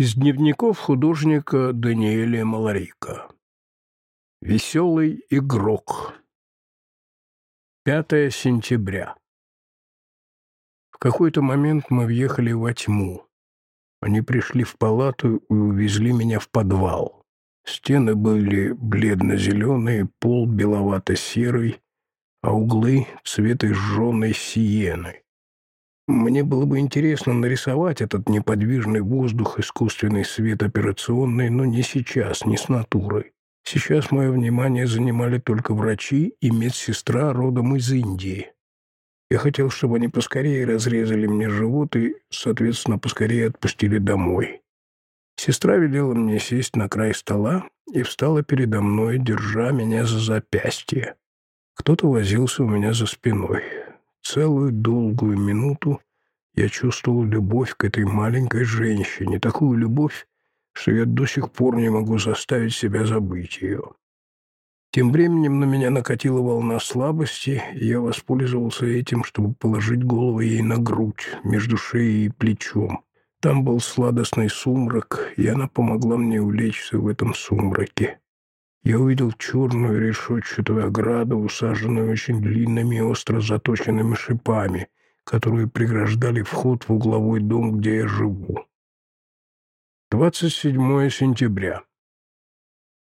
Из дневников художника Даниэля Маларика. Веселый игрок. 5 сентября. В какой-то момент мы въехали во тьму. Они пришли в палату и увезли меня в подвал. Стены были бледно-зеленые, пол беловато-серый, а углы — цвета сжженной сиены. Мне было бы интересно нарисовать этот неподвижный воздух, искусственный свет операционный, но не сейчас, не с натурой. Сейчас мое внимание занимали только врачи и медсестра родом из Индии. Я хотел, чтобы они поскорее разрезали мне живот и, соответственно, поскорее отпустили домой. Сестра велела мне сесть на край стола и встала передо мной, держа меня за запястье. Кто-то возился у меня за спиной. Целую долгую минуту я чувствовал любовь к этой маленькой женщине, такую любовь, что я до сих пор не могу заставить себя забыть ее. Тем временем на меня накатила волна слабости, и я воспользовался этим, чтобы положить голову ей на грудь, между шеей и плечом. Там был сладостный сумрак, и она помогла мне улечься в этом сумраке. Я увидел черную решетчатую ограду, усаженную очень длинными и остро заточенными шипами, которые преграждали вход в угловой дом, где я живу. 27 сентября.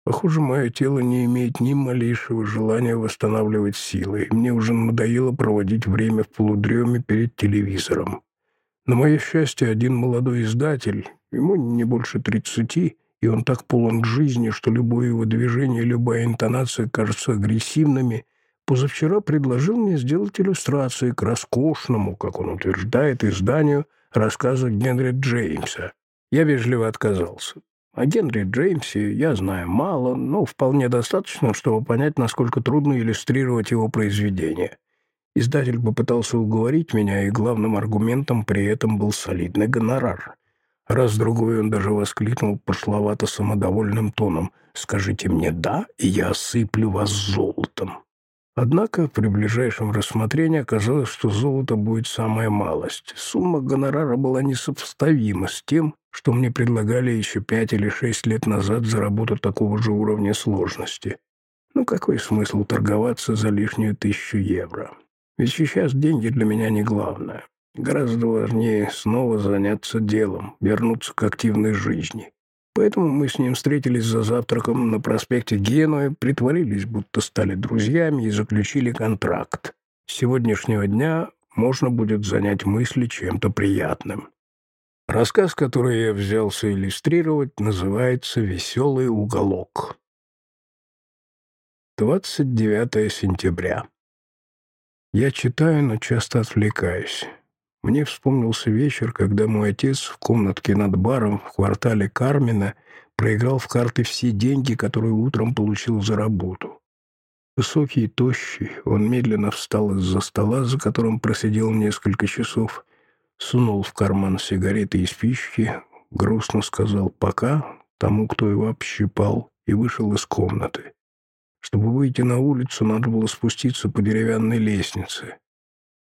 Похоже, мое тело не имеет ни малейшего желания восстанавливать силы, и мне уже надоело проводить время в полудреме перед телевизором. На мое счастье, один молодой издатель, ему не больше тридцати, и он так полон жизни, что любое его движение, любая интонация кажутся агрессивными, позавчера предложил мне сделать иллюстрации к роскошному, как он утверждает, изданию рассказа Генри Джеймса. Я вежливо отказался. О Генри Джеймсе я знаю мало, но вполне достаточно, чтобы понять, насколько трудно иллюстрировать его произведения. Издатель попытался уговорить меня, и главным аргументом при этом был солидный гонорар — Раз-другой он даже воскликнул пошловато-самодовольным тоном «Скажите мне «да», и я осыплю вас золотом». Однако при ближайшем рассмотрении оказалось, что золото будет самая малость. Сумма гонорара была несопоставима с тем, что мне предлагали еще пять или шесть лет назад за работу такого же уровня сложности. Ну какой смысл торговаться за лишнюю тысячу евро? Ведь сейчас деньги для меня не главное. Гораздо важнее снова заняться делом, вернуться к активной жизни. Поэтому мы с ним встретились за завтраком на проспекте Генуя, притворились, будто стали друзьями и заключили контракт. С сегодняшнего дня можно будет занять мысли чем-то приятным. Рассказ, который я взялся иллюстрировать, называется «Веселый уголок». 29 сентября. Я читаю, но часто отвлекаюсь. Мне вспомнился вечер, когда мой отец в комнатке над баром в квартале Кармина проиграл в карты все деньги, которые утром получил за работу. Высокий и тощий, он медленно встал из-за стола, за которым просидел несколько часов, сунул в карман сигареты и спички, грустно сказал «пока» тому, кто его общипал, и вышел из комнаты. Чтобы выйти на улицу, надо было спуститься по деревянной лестнице.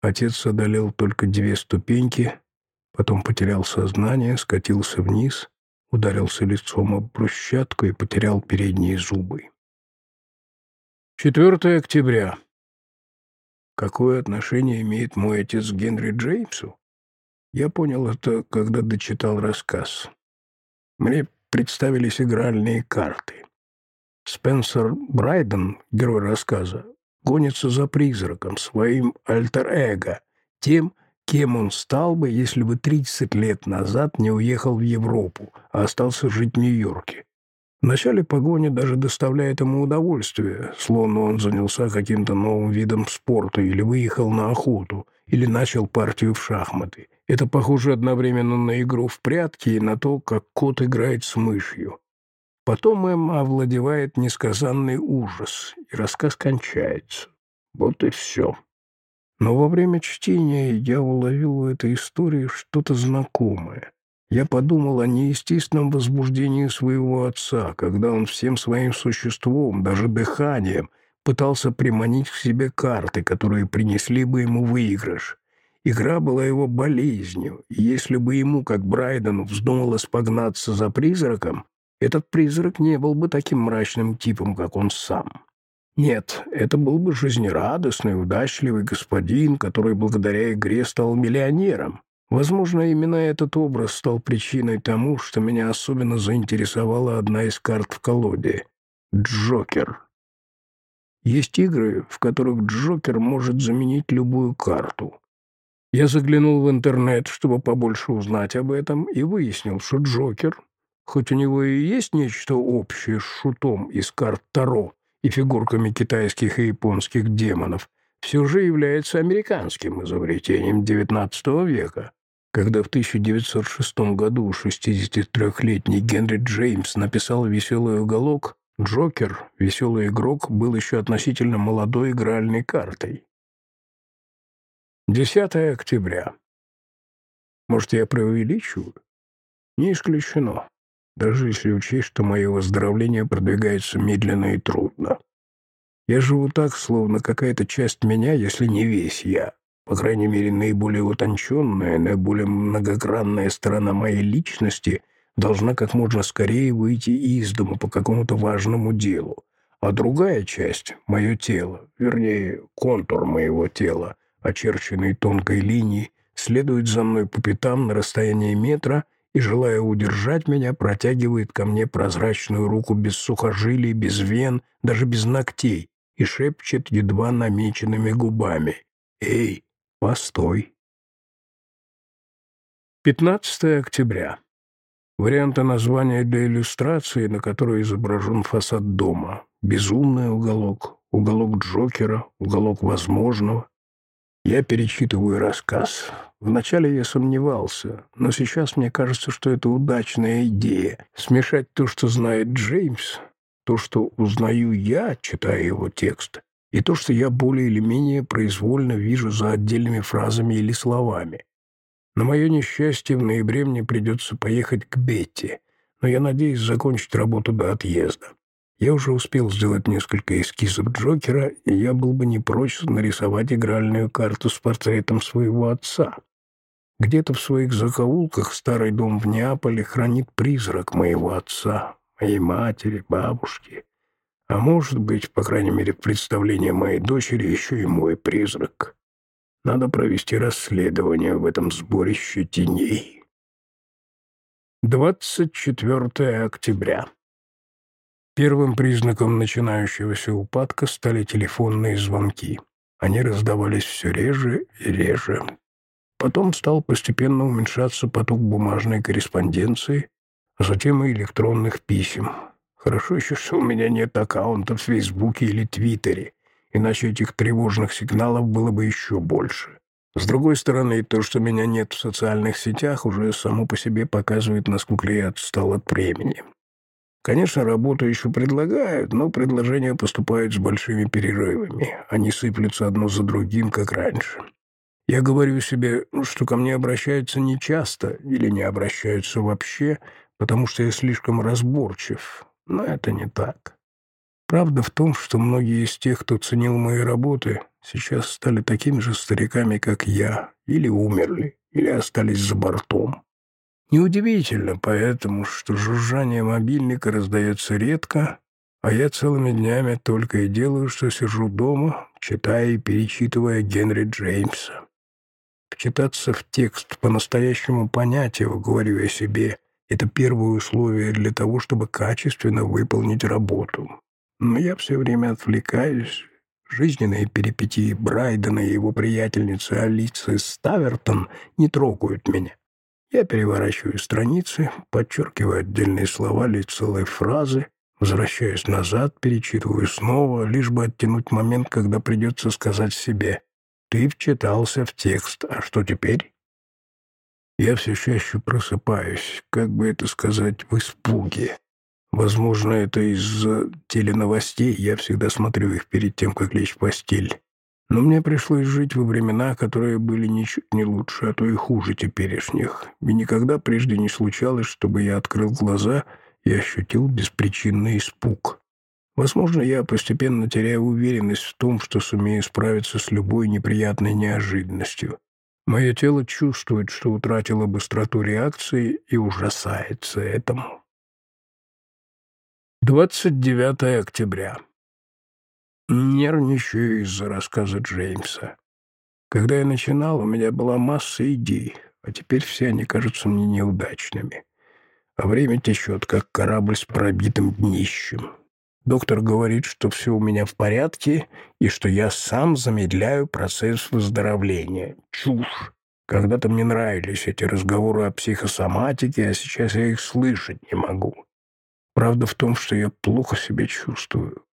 Отец одолел только две ступеньки, потом потерял сознание, скатился вниз, ударился лицом об брусчатку и потерял передние зубы. 4 октября. Какое отношение имеет мой отец к Генри Джеймсу? Я понял это, когда дочитал рассказ. Мне представились игральные карты. Спенсер Брайден, герой рассказа, гонится за призраком, своим альтер-эго, тем, кем он стал бы, если бы 30 лет назад не уехал в Европу, а остался жить в Нью-Йорке. В начале погони даже доставляет ему удовольствие, словно он занялся каким-то новым видом спорта или выехал на охоту, или начал партию в шахматы. Это похоже одновременно на игру в прятки и на то, как кот играет с мышью. Потом им овладевает несказанный ужас, и рассказ кончается. Вот и все. Но во время чтения я уловил в этой истории что-то знакомое. Я подумал о неестественном возбуждении своего отца, когда он всем своим существом, даже дыханием, пытался приманить к себе карты, которые принесли бы ему выигрыш. Игра была его болезнью, и если бы ему, как Брайдену, вздумалось погнаться за призраком, этот призрак не был бы таким мрачным типом, как он сам. Нет, это был бы жизнерадостный, удачливый господин, который благодаря игре стал миллионером. Возможно, именно этот образ стал причиной тому, что меня особенно заинтересовала одна из карт в колоде — Джокер. Есть игры, в которых Джокер может заменить любую карту. Я заглянул в интернет, чтобы побольше узнать об этом, и выяснил, что Джокер, хоть у него и есть нечто общее с шутом из карт Таро и фигурками китайских и японских демонов, все же является американским изобретением XIX века. Когда в 1906 году 63-летний Генри Джеймс написал «Веселый уголок», Джокер, веселый игрок, был еще относительно молодой игральной картой. 10 октября. Может, я преувеличиваю? Не исключено, даже если учесть, что мое выздоровление продвигается медленно и трудно. Я живу так, словно какая-то часть меня, если не весь я, по крайней мере, наиболее утонченная, наиболее многогранная сторона моей личности должна как можно скорее выйти из дома по какому-то важному делу, а другая часть, мое тело, вернее, контур моего тела, очерченный тонкой линией, следует за мной по пятам на расстоянии метра и, желая удержать меня, протягивает ко мне прозрачную руку без сухожилий, без вен, даже без ногтей, и шепчет едва намеченными губами. «Эй, постой!» 15 октября. Варианты названия для иллюстрации, на которой изображен фасад дома. Безумный уголок, уголок Джокера, уголок возможного. Я перечитываю рассказ. Вначале я сомневался, но сейчас мне кажется, что это удачная идея. Смешать то, что знает Джеймс, то, что узнаю я, читая его текст, и то, что я более или менее произвольно вижу за отдельными фразами или словами. На мое несчастье, в ноябре мне придется поехать к Бетти, но я надеюсь закончить работу до отъезда. Я уже успел сделать несколько эскизов Джокера, и я был бы не прочь нарисовать игральную карту с портретом своего отца. Где-то в своих закоулках старый дом в Неаполе хранит призрак моего отца, моей матери, бабушки. А может быть, по крайней мере, в представлении моей дочери еще и мой призрак. Надо провести расследование в этом сборище теней. 24 октября. Первым признаком начинающегося упадка стали телефонные звонки. Они раздавались все реже и реже. Потом стал постепенно уменьшаться поток бумажной корреспонденции, а затем и электронных писем. Хорошо еще, что у меня нет аккаунта в Фейсбуке или Твиттере иначе этих тревожных сигналов было бы еще больше. С другой стороны, то, что меня нет в социальных сетях, уже само по себе показывает, насколько я отстал от времени. Конечно, работу еще предлагают, но предложения поступают с большими перерывами. Они сыплются одно за другим, как раньше. Я говорю себе, что ко мне обращаются нечасто или не обращаются вообще, потому что я слишком разборчив. Но это не так. Правда в том, что многие из тех, кто ценил мои работы, сейчас стали такими же стариками, как я, или умерли, или остались за бортом. Неудивительно поэтому, что жужжание мобильника раздается редко, а я целыми днями только и делаю, что сижу дома, читая и перечитывая Генри Джеймса. Вчитаться в текст, по-настоящему понять его, говорю я себе, это первое условие для того, чтобы качественно выполнить работу. Но я все время отвлекаюсь. Жизненные перипетии Брайдена и его приятельницы Алисы Ставертон не трогают меня. Я переворачиваю страницы, подчеркиваю отдельные слова или целые фразы, возвращаюсь назад, перечитываю снова, лишь бы оттянуть момент, когда придется сказать себе «Ты вчитался в текст, а что теперь?» Я все чаще просыпаюсь, как бы это сказать, в испуге. Возможно, это из-за теленовостей, я всегда смотрю их перед тем, как лечь в постель. Но мне пришлось жить во времена, которые были ничуть не лучше, а то и хуже теперешних. И никогда прежде не случалось, чтобы я открыл глаза и ощутил беспричинный испуг. Возможно, я постепенно теряю уверенность в том, что сумею справиться с любой неприятной неожиданностью. Мое тело чувствует, что утратило быстроту реакции и ужасается этому. 29 октября. Нервничаю из-за рассказа Джеймса. Когда я начинал, у меня была масса идей, а теперь все они кажутся мне неудачными. А время течет, как корабль с пробитым днищем. Доктор говорит, что все у меня в порядке и что я сам замедляю процесс выздоровления. Чушь. Когда-то мне нравились эти разговоры о психосоматике, а сейчас я их слышать не могу. Правда в том, что я плохо себя чувствую.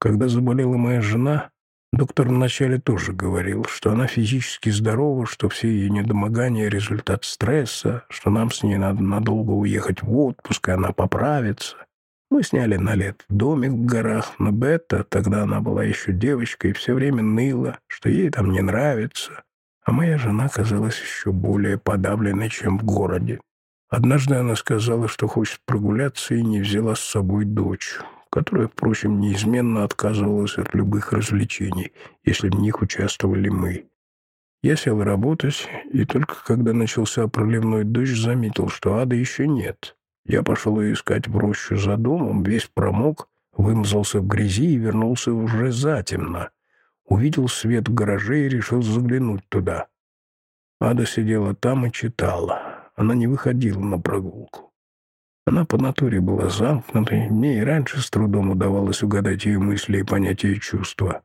Когда заболела моя жена, доктор вначале тоже говорил, что она физически здорова, что все ее недомогания — результат стресса, что нам с ней надо надолго уехать в отпуск, и она поправится. Мы сняли на лет домик в горах на Бетта, тогда она была еще девочкой и все время ныла, что ей там не нравится. А моя жена казалась еще более подавленной, чем в городе. Однажды она сказала, что хочет прогуляться, и не взяла с собой дочь которая, впрочем, неизменно отказывалась от любых развлечений, если в них участвовали мы. Я сел работать, и только когда начался проливной дождь, заметил, что ада еще нет. Я пошел ее искать в рощу за домом, весь промок, вымазался в грязи и вернулся уже затемно. Увидел свет в гараже и решил заглянуть туда. Ада сидела там и читала. Она не выходила на прогулку. Она по натуре была замкнутой, мне и раньше с трудом удавалось угадать ее мысли и понять ее чувства.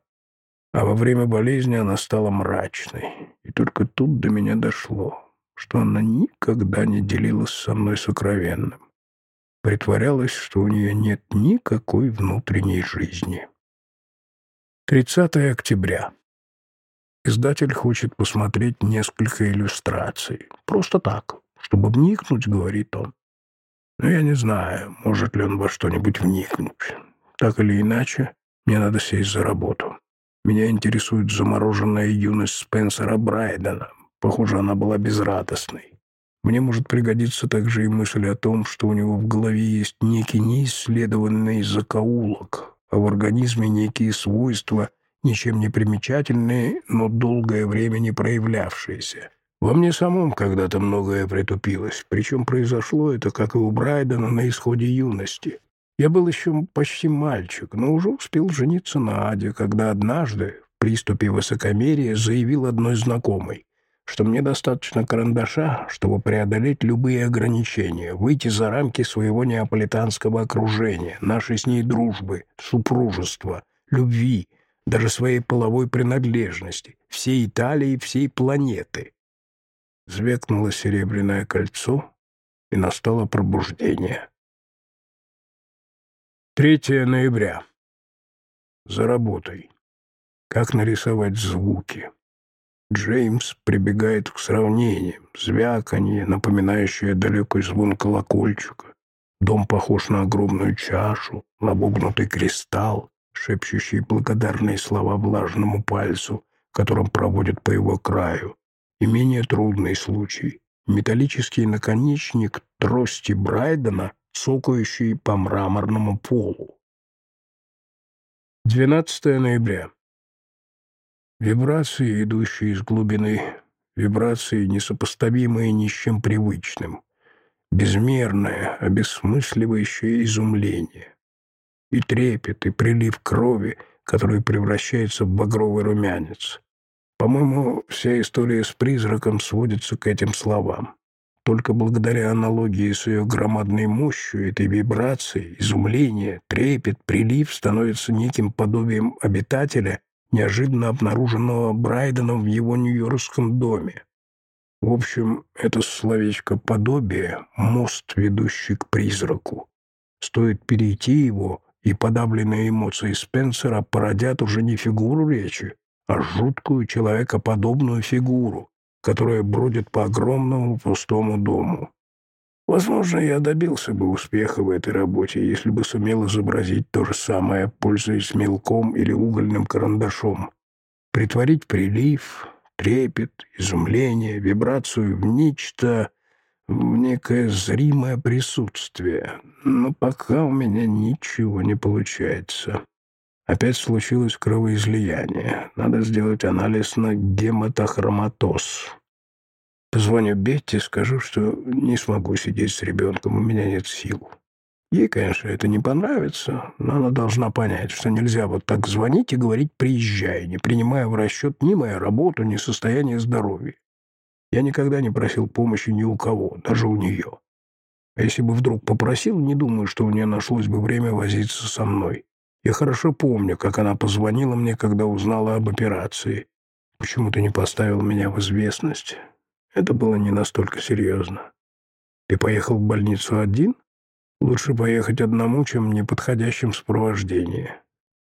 А во время болезни она стала мрачной, и только тут до меня дошло, что она никогда не делилась со мной сокровенным. Притворялась, что у нее нет никакой внутренней жизни. 30 октября. Издатель хочет посмотреть несколько иллюстраций. Просто так, чтобы вникнуть, говорит он. Но я не знаю, может ли он во что-нибудь вникнуть. Так или иначе, мне надо сесть за работу. Меня интересует замороженная юность Спенсера Брайдена. Похоже, она была безрадостной. Мне может пригодиться также и мысль о том, что у него в голове есть некий неисследованный закоулок, а в организме некие свойства, ничем не примечательные, но долгое время не проявлявшиеся. Во мне самом когда-то многое притупилось, причем произошло это, как и у Брайдена, на исходе юности. Я был еще почти мальчик, но уже успел жениться на Аде, когда однажды, в приступе высокомерия, заявил одной знакомой, что мне достаточно карандаша, чтобы преодолеть любые ограничения, выйти за рамки своего неаполитанского окружения, нашей с ней дружбы, супружества, любви, даже своей половой принадлежности, всей Италии, всей планеты. Звякнуло серебряное кольцо, и настало пробуждение. 3 ноября. За работой. Как нарисовать звуки? Джеймс прибегает к сравнениям. Звяканье, напоминающее далекий звон колокольчика. Дом похож на огромную чашу, набогнутый кристалл, шепчущий благодарные слова влажному пальцу, которым проводят по его краю и менее трудный случай. Металлический наконечник трости Брайдена, цокающий по мраморному полу. 12 ноября. Вибрации, идущие из глубины, вибрации, несопоставимые ни с чем привычным, безмерное, обесмысливающее изумление, и трепет, и прилив крови, который превращается в багровый румянец. По-моему, вся история с призраком сводится к этим словам. Только благодаря аналогии с ее громадной мощью, этой вибрации, изумление, трепет, прилив становится неким подобием обитателя, неожиданно обнаруженного Брайденом в его нью-йоркском доме. В общем, это словечко «подобие» — мост, ведущий к призраку. Стоит перейти его, и подавленные эмоции Спенсера породят уже не фигуру речи, а жуткую человекоподобную фигуру, которая бродит по огромному пустому дому. Возможно, я добился бы успеха в этой работе, если бы сумел изобразить то же самое, пользуясь мелком или угольным карандашом. Притворить прилив, трепет, изумление, вибрацию в нечто, в некое зримое присутствие. Но пока у меня ничего не получается. Опять случилось кровоизлияние. Надо сделать анализ на гематохроматоз. Позвоню Бетти, скажу, что не смогу сидеть с ребенком, у меня нет сил. Ей, конечно, это не понравится, но она должна понять, что нельзя вот так звонить и говорить «приезжай», не принимая в расчет ни мою работу, ни состояние здоровья. Я никогда не просил помощи ни у кого, даже у нее. А если бы вдруг попросил, не думаю, что у нее нашлось бы время возиться со мной. Я хорошо помню, как она позвонила мне, когда узнала об операции. Почему ты не поставил меня в известность? Это было не настолько серьезно. Ты поехал в больницу один? Лучше поехать одному, чем в неподходящем сопровождении.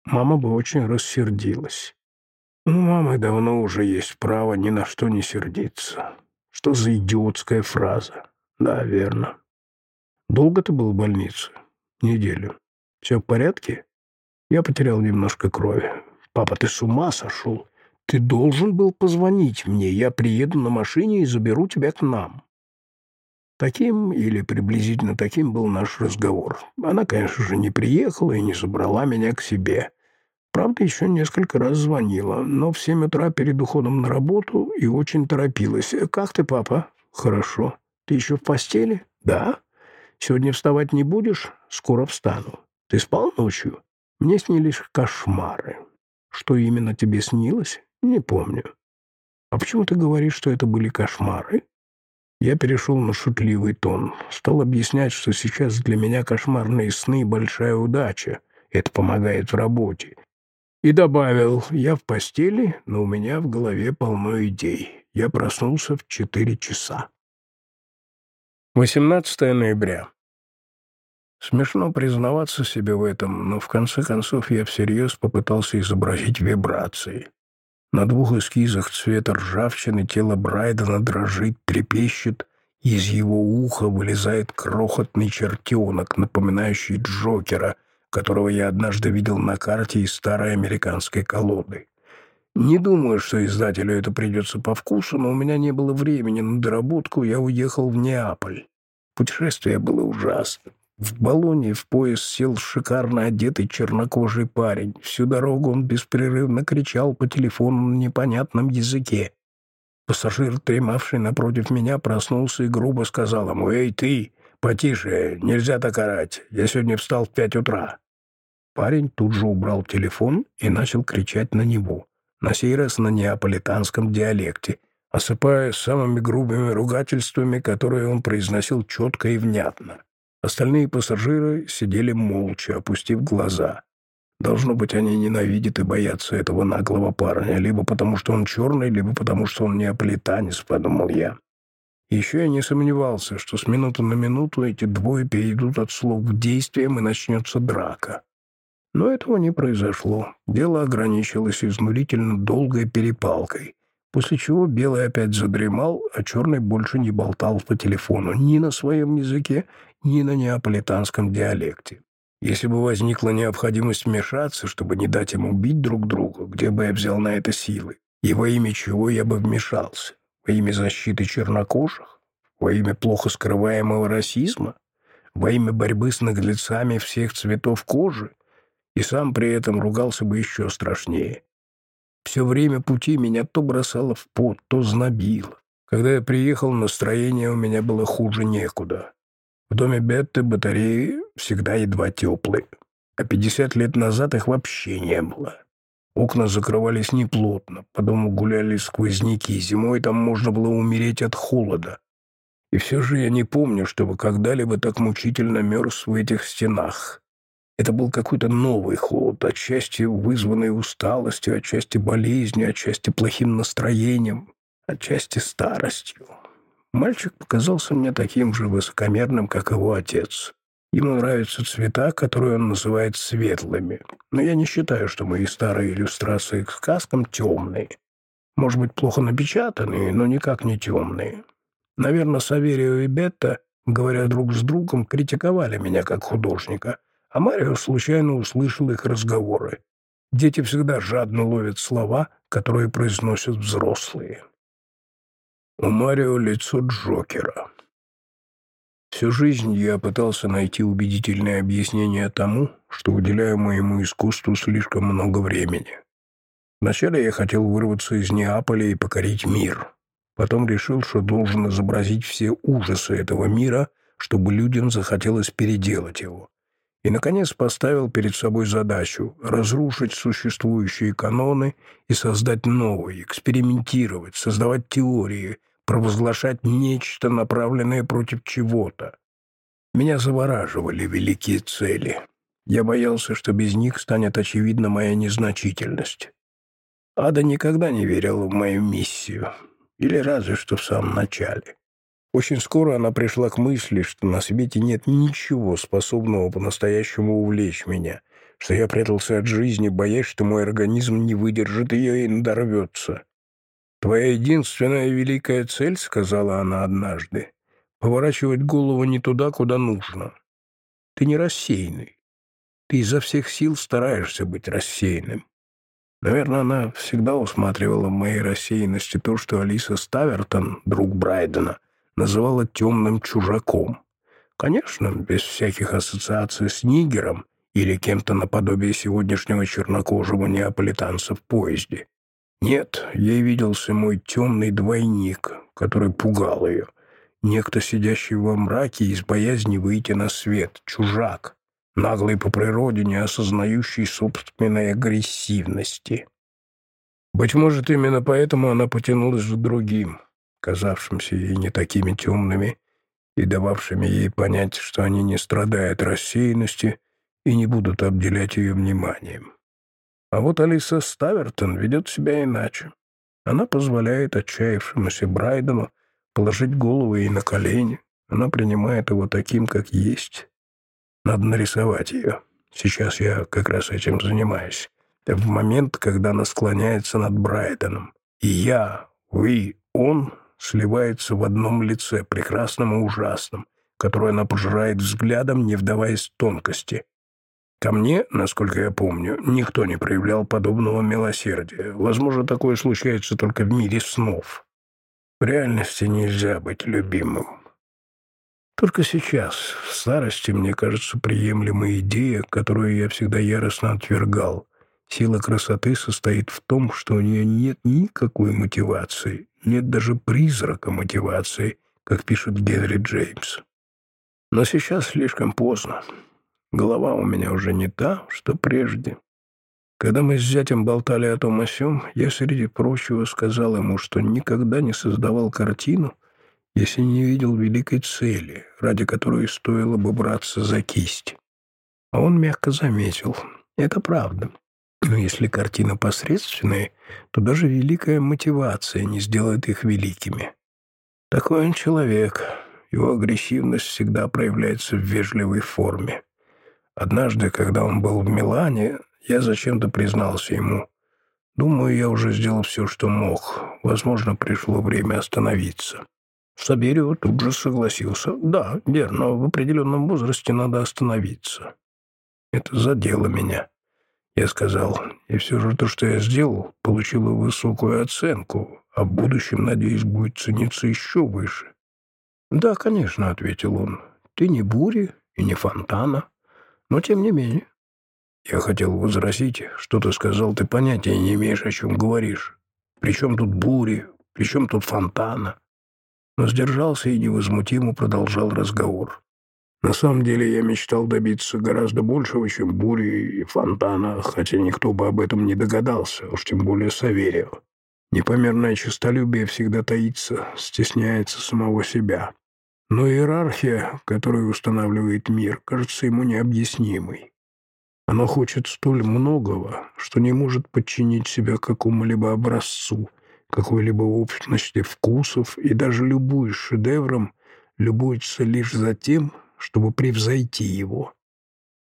Мама бы очень рассердилась. У мамы давно уже есть право ни на что не сердиться. Что за идиотская фраза? Да, верно. Долго ты был в больнице? Неделю. Все в порядке? Я потерял немножко крови. Папа, ты с ума сошел? Ты должен был позвонить мне. Я приеду на машине и заберу тебя к нам. Таким или приблизительно таким был наш разговор. Она, конечно же, не приехала и не забрала меня к себе. Правда, еще несколько раз звонила, но в семь утра перед уходом на работу и очень торопилась. «Как ты, папа?» «Хорошо. Ты еще в постели?» «Да». «Сегодня вставать не будешь?» «Скоро встану». «Ты спал ночью?» «Мне снились кошмары». «Что именно тебе снилось?» «Не помню». «А почему ты говоришь, что это были кошмары?» Я перешел на шутливый тон. Стал объяснять, что сейчас для меня кошмарные сны — большая удача. Это помогает в работе. И добавил, я в постели, но у меня в голове полно идей. Я проснулся в четыре часа. 18 ноября. Смешно признаваться себе в этом, но в конце концов я всерьез попытался изобразить вибрации. На двух эскизах цвета ржавчины тело Брайдена дрожит, трепещет, из его уха вылезает крохотный чертенок, напоминающий Джокера, которого я однажды видел на карте из старой американской колоды. Не думаю, что издателю это придется по вкусу, но у меня не было времени на доработку, я уехал в Неаполь. Путешествие было ужасным. В баллоне в поезд сел шикарно одетый чернокожий парень. Всю дорогу он беспрерывно кричал по телефону на непонятном языке. Пассажир, тремавший напротив меня, проснулся и грубо сказал ему, «Эй, ты, потише, нельзя так орать. Я сегодня встал в пять утра». Парень тут же убрал телефон и начал кричать на него, на сей раз на неаполитанском диалекте, осыпая самыми грубыми ругательствами, которые он произносил четко и внятно. Остальные пассажиры сидели молча, опустив глаза. Должно быть, они ненавидят и боятся этого наглого парня, либо потому, что он черный, либо потому, что он неаполитанец, подумал я. Еще я не сомневался, что с минуты на минуту эти двое перейдут от слов к действиям и начнется драка. Но этого не произошло. Дело ограничилось изнурительно долгой перепалкой, после чего Белый опять задремал, а Черный больше не болтал по телефону ни на своем языке, ни на неаполитанском диалекте. Если бы возникла необходимость вмешаться, чтобы не дать им убить друг друга, где бы я взял на это силы, и во имя чего я бы вмешался? Во имя защиты чернокожих? Во имя плохо скрываемого расизма? Во имя борьбы с наглецами всех цветов кожи? И сам при этом ругался бы еще страшнее. Все время пути меня то бросало в пот, то знобило. Когда я приехал, настроение у меня было хуже некуда. В доме Бетты батареи всегда едва теплые, а 50 лет назад их вообще не было. Окна закрывались неплотно, по дому гуляли сквозняки, зимой там можно было умереть от холода. И все же я не помню, чтобы когда-либо так мучительно мерз в этих стенах. Это был какой-то новый холод, отчасти вызванный усталостью, отчасти болезнью, отчасти плохим настроением, отчасти старостью. Мальчик показался мне таким же высокомерным, как его отец. Ему нравятся цвета, которые он называет светлыми. Но я не считаю, что мои старые иллюстрации к сказкам темные. Может быть, плохо напечатанные, но никак не темные. Наверное, Саверио и Бетта, говоря друг с другом, критиковали меня как художника, а Марио случайно услышал их разговоры. Дети всегда жадно ловят слова, которые произносят взрослые. У Марио лицо Джокера. Всю жизнь я пытался найти убедительное объяснение тому, что уделяю моему искусству слишком много времени. Вначале я хотел вырваться из Неаполя и покорить мир. Потом решил, что должен изобразить все ужасы этого мира, чтобы людям захотелось переделать его. И, наконец, поставил перед собой задачу разрушить существующие каноны и создать новые, экспериментировать, создавать теории, провозглашать нечто, направленное против чего-то. Меня завораживали великие цели. Я боялся, что без них станет очевидна моя незначительность. Ада никогда не верила в мою миссию, или разве что в самом начале. Очень скоро она пришла к мысли, что на свете нет ничего способного по-настоящему увлечь меня, что я прятался от жизни, боясь, что мой организм не выдержит ее и надорвется. «Твоя единственная великая цель, — сказала она однажды, — поворачивать голову не туда, куда нужно. Ты не рассеянный. Ты изо всех сил стараешься быть рассеянным. Наверное, она всегда усматривала в моей рассеянности то, что Алиса Ставертон, друг Брайдена, называла темным чужаком. Конечно, без всяких ассоциаций с Нигером или кем-то наподобие сегодняшнего чернокожего неаполитанца в поезде. Нет, ей виделся мой темный двойник, который пугал ее. Некто, сидящий во мраке из боязни выйти на свет, чужак, наглый по природе, не осознающий собственной агрессивности. Быть может, именно поэтому она потянулась к другим, казавшимся ей не такими темными и дававшими ей понять, что они не страдают рассеянности и не будут обделять ее вниманием. А вот Алиса Ставертон ведет себя иначе. Она позволяет отчаявшемуся Брайдену положить голову ей на колени. Она принимает его таким, как есть. Надо нарисовать ее. Сейчас я как раз этим занимаюсь. В момент, когда она склоняется над Брайденом. И я, вы, он сливается в одном лице, прекрасном и ужасном, которое она пожирает взглядом, не вдаваясь в тонкости. Ко мне, насколько я помню, никто не проявлял подобного милосердия. Возможно, такое случается только в мире снов. В реальности нельзя быть любимым. Только сейчас, в старости, мне кажется приемлемая идея, которую я всегда яростно отвергал. Сила красоты состоит в том, что у нее нет никакой мотивации, нет даже призрака мотивации, как пишет Генри Джеймс. Но сейчас слишком поздно. Голова у меня уже не та, что прежде. Когда мы с зятем болтали о том о сём, я, среди прочего, сказал ему, что никогда не создавал картину, если не видел великой цели, ради которой стоило бы браться за кисть. А он мягко заметил, это правда. Но если картина посредственная, то даже великая мотивация не сделает их великими. Такой он человек. Его агрессивность всегда проявляется в вежливой форме. Однажды, когда он был в Милане, я зачем-то признался ему. Думаю, я уже сделал все, что мог. Возможно, пришло время остановиться. Саберио тут же согласился. Да, верно, в определенном возрасте надо остановиться. Это задело меня. Я сказал, и все же то, что я сделал, получило высокую оценку, а в будущем, надеюсь, будет цениться еще выше. «Да, конечно», — ответил он, — «ты не бури и не фонтана, но тем не менее. Я хотел возразить, что ты сказал, ты понятия не имеешь, о чем говоришь. Причем тут бури, причем тут фонтана. Но сдержался и невозмутимо продолжал разговор. На самом деле я мечтал добиться гораздо большего, чем бури и фонтана, хотя никто бы об этом не догадался, уж тем более Саверио. Непомерное честолюбие всегда таится, стесняется самого себя. Но иерархия, которую устанавливает мир, кажется ему необъяснимой. Оно хочет столь многого, что не может подчинить себя какому-либо образцу, какой-либо общности вкусов, и даже любуясь шедевром, любуется лишь за тем, чтобы превзойти его.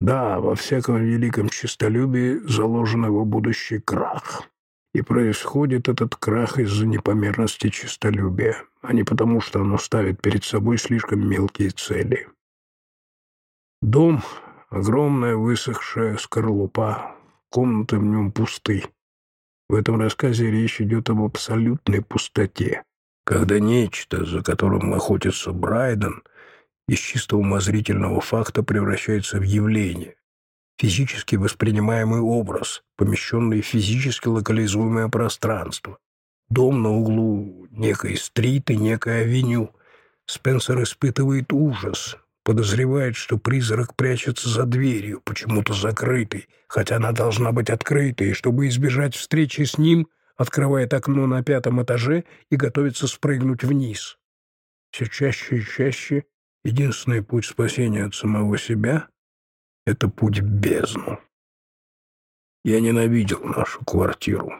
Да, во всяком великом честолюбии заложен его будущий крах. И происходит этот крах из-за непомерности честолюбия, а не потому, что оно ставит перед собой слишком мелкие цели. Дом — огромная высохшая скорлупа, комнаты в нем пусты. В этом рассказе речь идет об абсолютной пустоте, когда нечто, за которым охотится Брайден, из чисто умозрительного факта превращается в явление, физически воспринимаемый образ, помещенный в физически локализуемое пространство. Дом на углу некой стрит и некой авеню. Спенсер испытывает ужас, подозревает, что призрак прячется за дверью, почему-то закрытой, хотя она должна быть открытой, и чтобы избежать встречи с ним, открывает окно на пятом этаже и готовится спрыгнуть вниз. Все чаще и чаще единственный путь спасения от самого себя — это путь в бездну. Я ненавидел нашу квартиру,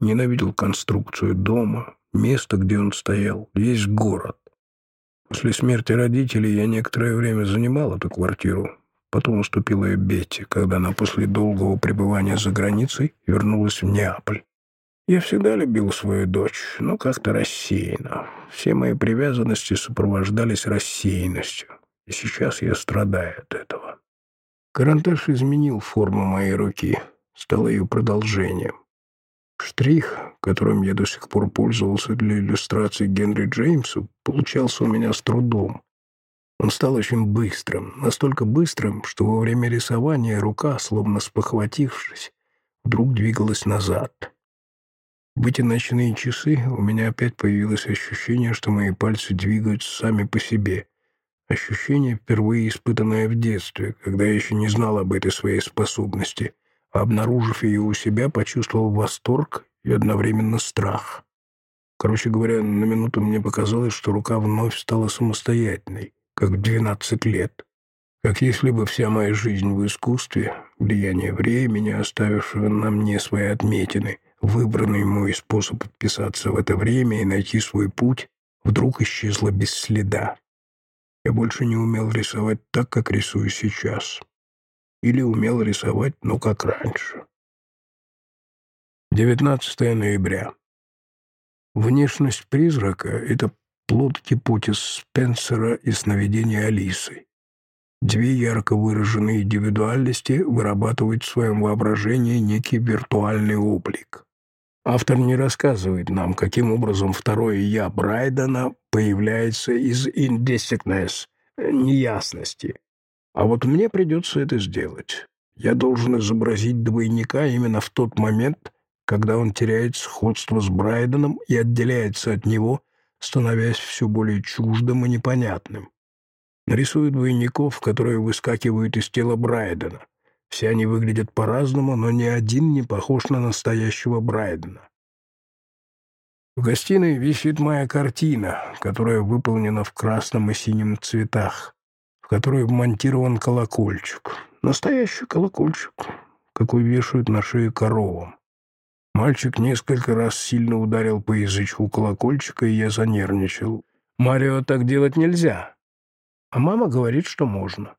ненавидел конструкцию дома, место, где он стоял, весь город. После смерти родителей я некоторое время занимал эту квартиру. Потом уступила ее Бетти, когда она после долгого пребывания за границей вернулась в Неаполь. Я всегда любил свою дочь, но как-то рассеянно. Все мои привязанности сопровождались рассеянностью, и сейчас я страдаю от этого. Карандаш изменил форму моей руки, стал ее продолжением. Штрих, которым я до сих пор пользовался для иллюстрации Генри Джеймсу, получался у меня с трудом. Он стал очень быстрым, настолько быстрым, что во время рисования рука, словно спохватившись, вдруг двигалась назад. В эти ночные часы у меня опять появилось ощущение, что мои пальцы двигаются сами по себе. Ощущение, впервые испытанное в детстве, когда я еще не знал об этой своей способности — обнаружив ее у себя, почувствовал восторг и одновременно страх. Короче говоря, на минуту мне показалось, что рука вновь стала самостоятельной, как в 12 лет. Как если бы вся моя жизнь в искусстве, влияние времени, оставившего на мне свои отметины, выбранный мой способ вписаться в это время и найти свой путь, вдруг исчезла без следа. Я больше не умел рисовать так, как рисую сейчас или умел рисовать, но как раньше. 19 ноября. Внешность призрака — это плод гипотез Спенсера и сновидения Алисы. Две ярко выраженные индивидуальности вырабатывают в своем воображении некий виртуальный облик. Автор не рассказывает нам, каким образом второе «я» Брайдена появляется из indecisiveness, неясности, а вот мне придется это сделать. Я должен изобразить двойника именно в тот момент, когда он теряет сходство с Брайденом и отделяется от него, становясь все более чуждым и непонятным. Нарисую двойников, которые выскакивают из тела Брайдена. Все они выглядят по-разному, но ни один не похож на настоящего Брайдена. В гостиной висит моя картина, которая выполнена в красном и синем цветах в которой вмонтирован колокольчик. Настоящий колокольчик, какой вешают на шее коровам. Мальчик несколько раз сильно ударил по язычку колокольчика, и я занервничал. «Марио, так делать нельзя!» А мама говорит, что можно.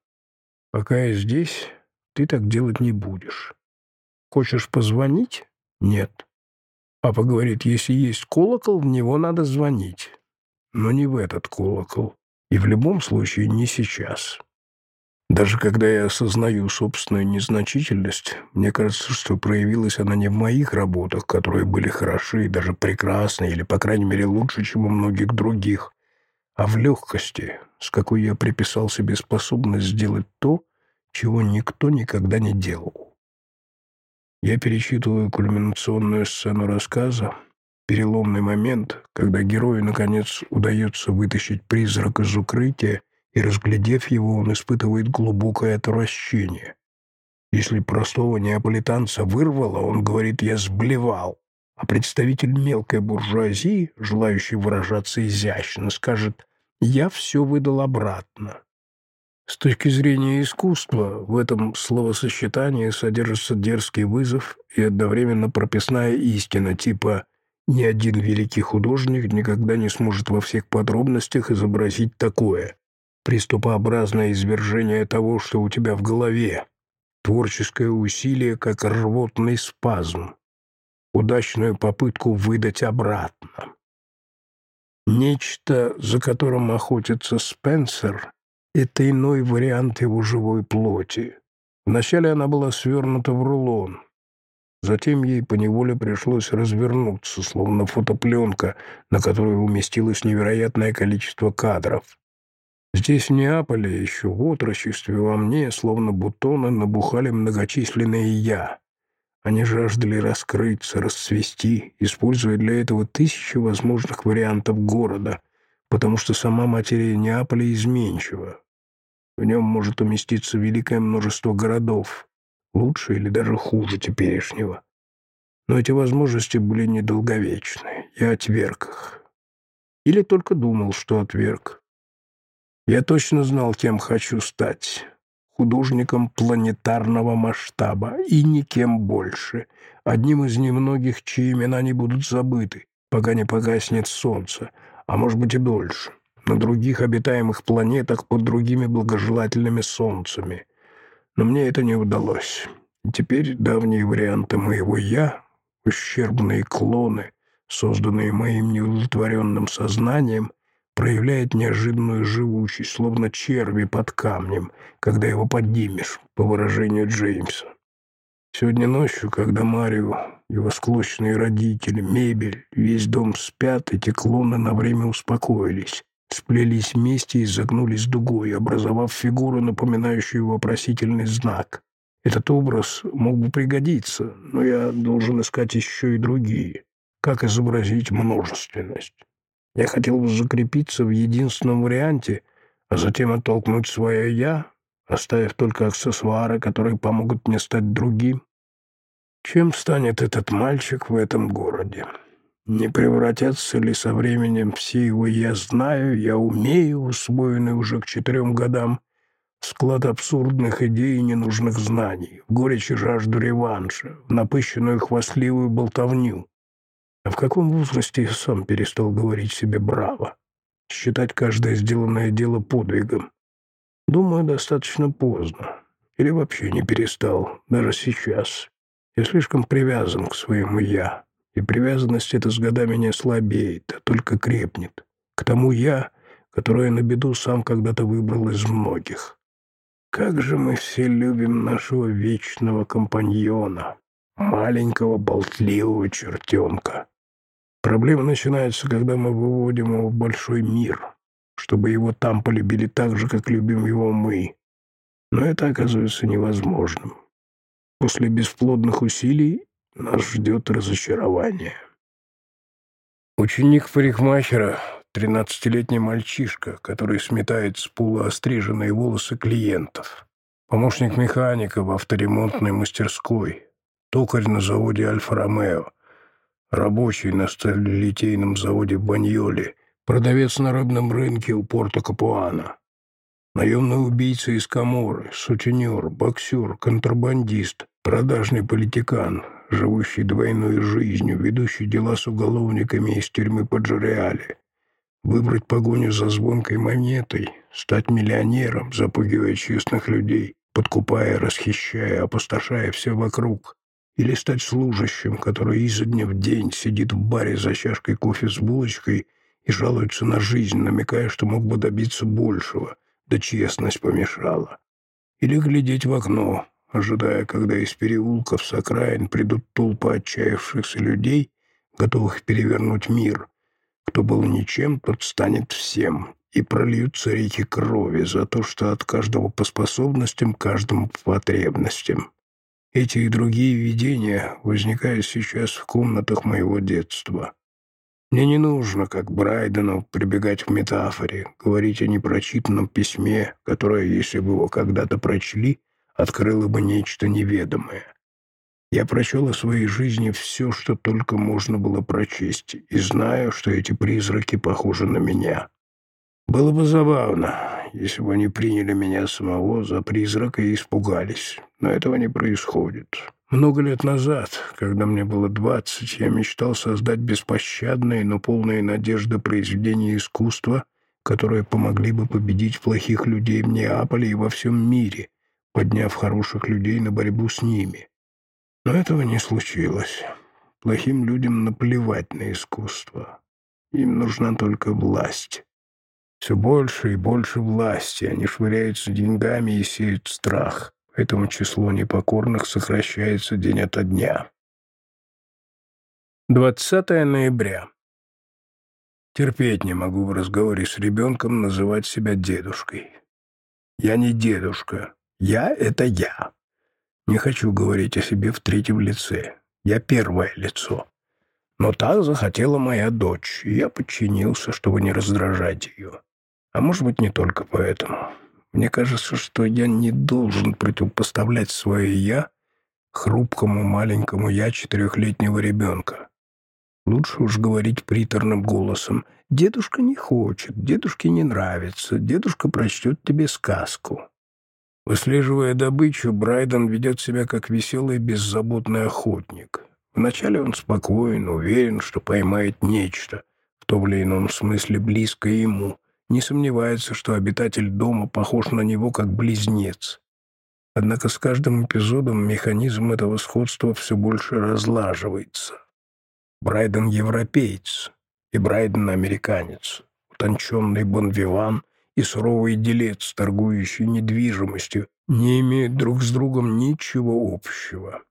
«Пока я здесь, ты так делать не будешь. Хочешь позвонить? Нет. Папа говорит, если есть колокол, в него надо звонить. Но не в этот колокол. И в любом случае не сейчас. Даже когда я осознаю собственную незначительность, мне кажется, что проявилась она не в моих работах, которые были хороши и даже прекрасны, или, по крайней мере, лучше, чем у многих других, а в легкости, с какой я приписал себе способность сделать то, чего никто никогда не делал. Я перечитываю кульминационную сцену рассказа, Переломный момент, когда герою, наконец, удается вытащить призрак из укрытия, и, разглядев его, он испытывает глубокое отвращение. Если простого неаполитанца вырвало, он говорит «я сблевал», а представитель мелкой буржуазии, желающий выражаться изящно, скажет «я все выдал обратно». С точки зрения искусства в этом словосочетании содержится дерзкий вызов и одновременно прописная истина типа ни один великий художник никогда не сможет во всех подробностях изобразить такое. Приступообразное извержение того, что у тебя в голове. Творческое усилие, как рвотный спазм. Удачную попытку выдать обратно. Нечто, за которым охотится Спенсер, это иной вариант его живой плоти. Вначале она была свернута в рулон, Затем ей поневоле пришлось развернуться, словно фотопленка, на которой уместилось невероятное количество кадров. Здесь, в Неаполе, еще в отрочестве во мне, словно бутоны, набухали многочисленные «я». Они жаждали раскрыться, расцвести, используя для этого тысячи возможных вариантов города, потому что сама материя Неаполя изменчива. В нем может уместиться великое множество городов, лучше или даже хуже теперешнего. Но эти возможности были недолговечны. Я отверг их. Или только думал, что отверг. Я точно знал, кем хочу стать. Художником планетарного масштаба и никем больше. Одним из немногих, чьи имена не будут забыты, пока не погаснет солнце, а может быть и дольше, на других обитаемых планетах под другими благожелательными солнцами. Но мне это не удалось. Теперь давние варианты моего «я», ущербные клоны, созданные моим неудовлетворенным сознанием, проявляют неожиданную живучесть, словно черви под камнем, когда его поднимешь, по выражению Джеймса. Сегодня ночью, когда Марио, его склочные родители, мебель, весь дом спят, эти клоны на время успокоились, сплелись вместе и загнулись дугой, образовав фигуру, напоминающую вопросительный знак. Этот образ мог бы пригодиться, но я должен искать еще и другие. Как изобразить множественность? Я хотел бы закрепиться в единственном варианте, а затем оттолкнуть свое «я», оставив только аксессуары, которые помогут мне стать другим. Чем станет этот мальчик в этом городе? Не превратятся ли со временем все его «я знаю», «я умею», усвоенные уже к четырем годам, склад абсурдных идей и ненужных знаний, в горечь и жажду реванша, в напыщенную хвастливую болтовню? А в каком возрасте я сам перестал говорить себе «браво», считать каждое сделанное дело подвигом? Думаю, достаточно поздно. Или вообще не перестал, даже сейчас. Я слишком привязан к своему «я», и привязанность эта с годами не слабеет, а только крепнет. К тому «я», которое на беду сам когда-то выбрал из многих. Как же мы все любим нашего вечного компаньона, маленького болтливого чертенка. Проблема начинается, когда мы выводим его в большой мир, чтобы его там полюбили так же, как любим его мы. Но это оказывается невозможным. После бесплодных усилий нас ждет разочарование. Ученик парикмахера, тринадцатилетний мальчишка, который сметает с пола остриженные волосы клиентов. Помощник механика в авторемонтной мастерской. Токарь на заводе «Альфа-Ромео». Рабочий на сталелитейном заводе в Баньоле. Продавец на рыбном рынке у порта Капуана. Наемный убийца из Каморы, сутенер, боксер, контрабандист, продажный политикан, живущий двойной жизнью, ведущий дела с уголовниками из тюрьмы Паджереале. Выбрать погоню за звонкой монетой, стать миллионером, запугивая честных людей, подкупая, расхищая, опустошая все вокруг. Или стать служащим, который изо дня в день сидит в баре за чашкой кофе с булочкой и жалуется на жизнь, намекая, что мог бы добиться большего — да честность помешала. Или глядеть в окно, ожидая, когда из переулков с окраин придут толпы отчаявшихся людей, готовых перевернуть мир. Кто был ничем, тот станет всем, и прольются реки крови за то, что от каждого по способностям, каждому по потребностям. Эти и другие видения возникают сейчас в комнатах моего детства. Мне не нужно, как Брайдену, прибегать к метафоре, говорить о непрочитанном письме, которое, если бы его когда-то прочли, открыло бы нечто неведомое. Я прочел о своей жизни все, что только можно было прочесть, и знаю, что эти призраки похожи на меня. Было бы забавно, если бы они приняли меня самого за призрака и испугались, но этого не происходит. Много лет назад, когда мне было двадцать, я мечтал создать беспощадные, но полные надежды произведения искусства, которые помогли бы победить плохих людей в Неаполе и во всем мире, подняв хороших людей на борьбу с ними. Но этого не случилось. Плохим людям наплевать на искусство. Им нужна только власть. Все больше и больше власти. Они швыряются деньгами и сеют страх. Поэтому число непокорных сокращается день ото дня. 20 ноября. Терпеть не могу в разговоре с ребенком называть себя дедушкой. Я не дедушка. Я — это я. Не хочу говорить о себе в третьем лице. Я первое лицо. Но так захотела моя дочь, и я подчинился, чтобы не раздражать ее. А может быть, не только поэтому. Мне кажется, что я не должен противопоставлять свое «я» хрупкому маленькому «я» четырехлетнего ребенка. Лучше уж говорить приторным голосом. «Дедушка не хочет, дедушке не нравится, дедушка прочтет тебе сказку». Выслеживая добычу, Брайден ведет себя как веселый беззаботный охотник. Вначале он спокоен, уверен, что поймает нечто, в том или ином смысле близкое ему, не сомневается, что обитатель дома похож на него как близнец. Однако с каждым эпизодом механизм этого сходства все больше разлаживается. Брайден европеец, и Брайден американец, утонченный бонвиван и суровый делец, торгующий недвижимостью, не имеют друг с другом ничего общего.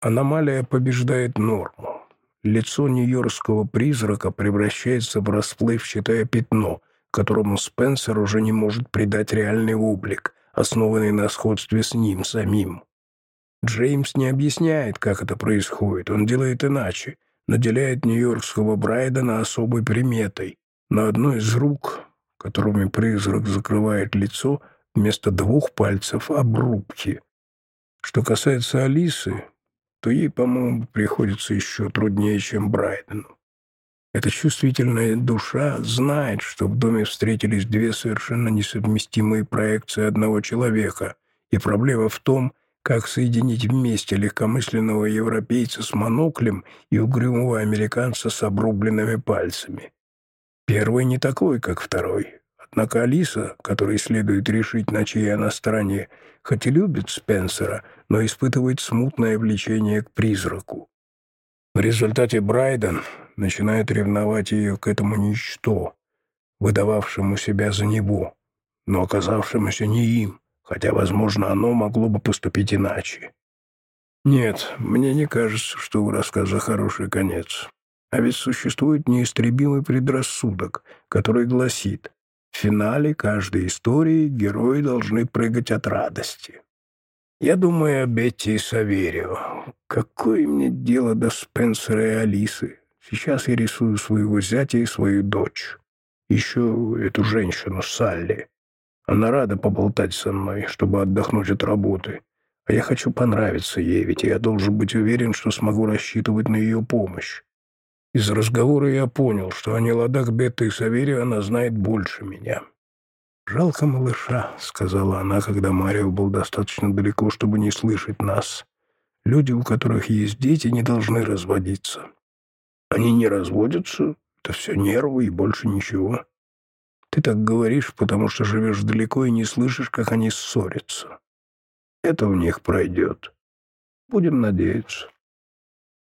Аномалия побеждает норму. Лицо нью-йоркского призрака превращается в расплывчатое пятно, которому Спенсер уже не может придать реальный облик, основанный на сходстве с ним самим. Джеймс не объясняет, как это происходит, он делает иначе наделяет нью-йоркского Брайдена особой приметой. На одной из рук, которыми призрак закрывает лицо, вместо двух пальцев обрубки. Что касается Алисы, то ей, по-моему, приходится еще труднее, чем Брайдену. Эта чувствительная душа знает, что в доме встретились две совершенно несовместимые проекции одного человека, и проблема в том, как соединить вместе легкомысленного европейца с моноклем и угрюмого американца с обрубленными пальцами? Первый не такой, как второй. Однако Алиса, которой следует решить, на чьей она стороне, хоть и любит Спенсера, но испытывает смутное влечение к призраку. В результате Брайден начинает ревновать ее к этому ничто, выдававшему себя за него, но оказавшемуся не им хотя, возможно, оно могло бы поступить иначе. Нет, мне не кажется, что у рассказа хороший конец. А ведь существует неистребимый предрассудок, который гласит, в финале каждой истории герои должны прыгать от радости. Я думаю о Бетти и Саверио. Какое мне дело до Спенсера и Алисы? Сейчас я рисую своего зятя и свою дочь. Еще эту женщину Салли. Она рада поболтать со мной, чтобы отдохнуть от работы. А я хочу понравиться ей, ведь я должен быть уверен, что смогу рассчитывать на ее помощь. Из разговора я понял, что о неладах Бетты и Саверия она знает больше меня. «Жалко малыша», — сказала она, когда Марио был достаточно далеко, чтобы не слышать нас. «Люди, у которых есть дети, не должны разводиться». «Они не разводятся? Это все нервы и больше ничего». Ты так говоришь, потому что живешь далеко и не слышишь, как они ссорятся. Это у них пройдет. Будем надеяться.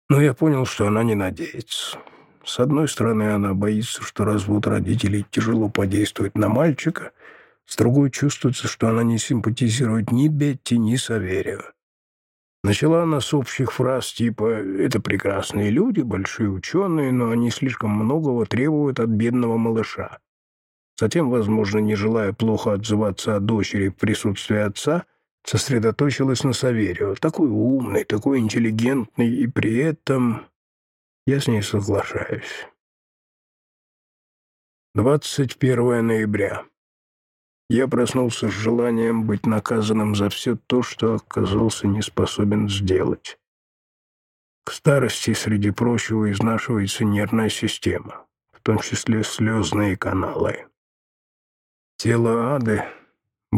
Но я понял, что она не надеется. С одной стороны, она боится, что развод родителей тяжело подействует на мальчика, с другой чувствуется, что она не симпатизирует ни Бетти, ни Саверио. Начала она с общих фраз типа «это прекрасные люди, большие ученые, но они слишком многого требуют от бедного малыша». Затем, возможно, не желая плохо отзываться о дочери в присутствии отца, сосредоточилась на Саверио. Такой умный, такой интеллигентный, и при этом я с ней соглашаюсь. 21 ноября. Я проснулся с желанием быть наказанным за все то, что оказался не способен сделать. К старости, среди прочего, изнашивается нервная система, в том числе слезные каналы. Тело Ады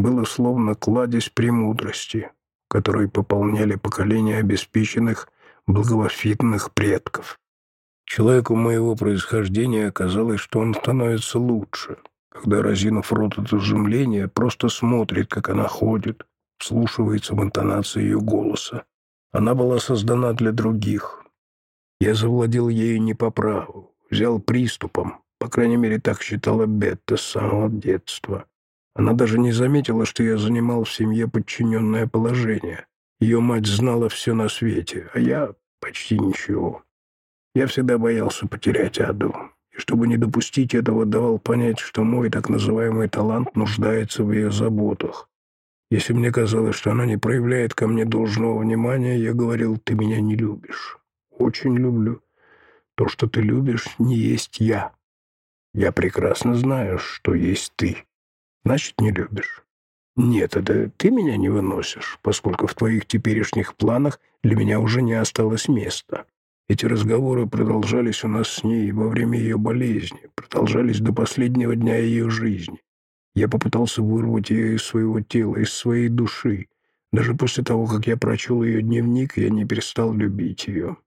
было словно кладезь премудрости, которые пополняли поколения обеспеченных, благовоспитанных предков. Человеку моего происхождения казалось, что он становится лучше, когда, разинув рот от изумления, просто смотрит, как она ходит, вслушивается в интонации ее голоса. Она была создана для других. Я завладел ею не по праву, взял приступом, по крайней мере, так считала Бетта с самого детства. Она даже не заметила, что я занимал в семье подчиненное положение. Ее мать знала все на свете, а я почти ничего. Я всегда боялся потерять Аду, и чтобы не допустить этого, давал понять, что мой так называемый талант нуждается в ее заботах. Если мне казалось, что она не проявляет ко мне должного внимания, я говорил, ты меня не любишь. Очень люблю. То, что ты любишь, не есть я. Я прекрасно знаю, что есть ты. Значит, не любишь. Нет, это ты меня не выносишь, поскольку в твоих теперешних планах для меня уже не осталось места. Эти разговоры продолжались у нас с ней во время ее болезни, продолжались до последнего дня ее жизни. Я попытался вырвать ее из своего тела, из своей души. Даже после того, как я прочел ее дневник, я не перестал любить ее.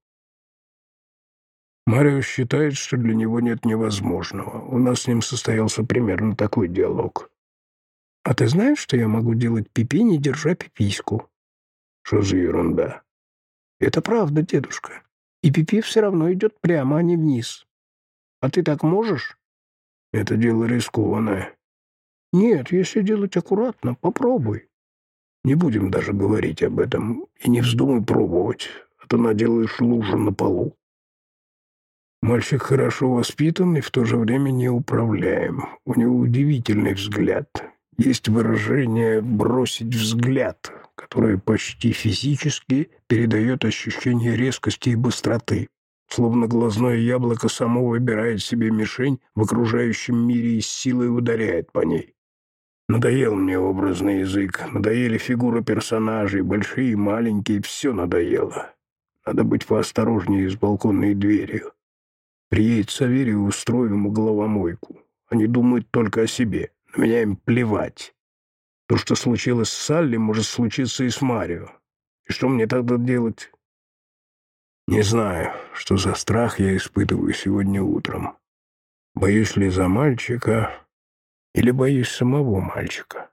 Марио считает, что для него нет невозможного. У нас с ним состоялся примерно такой диалог. «А ты знаешь, что я могу делать пипи, не держа пипиську?» «Что за ерунда?» «Это правда, дедушка. И пипи все равно идет прямо, а не вниз. А ты так можешь?» «Это дело рискованное». «Нет, если делать аккуратно, попробуй. Не будем даже говорить об этом и не вздумай пробовать, а то наделаешь лужу на полу». Мальчик хорошо воспитан и в то же время неуправляем. У него удивительный взгляд. Есть выражение «бросить взгляд», которое почти физически передает ощущение резкости и быстроты. Словно глазное яблоко само выбирает себе мишень в окружающем мире и с силой ударяет по ней. Надоел мне образный язык, надоели фигуры персонажей, большие и маленькие, все надоело. Надо быть поосторожнее с балконной дверью. Приедет Саверий, устрою ему головомойку. Они думают только о себе. На меня им плевать. То, что случилось с Салли, может случиться и с Марио. И что мне тогда делать? Не знаю, что за страх я испытываю сегодня утром. Боюсь ли за мальчика или боюсь самого мальчика?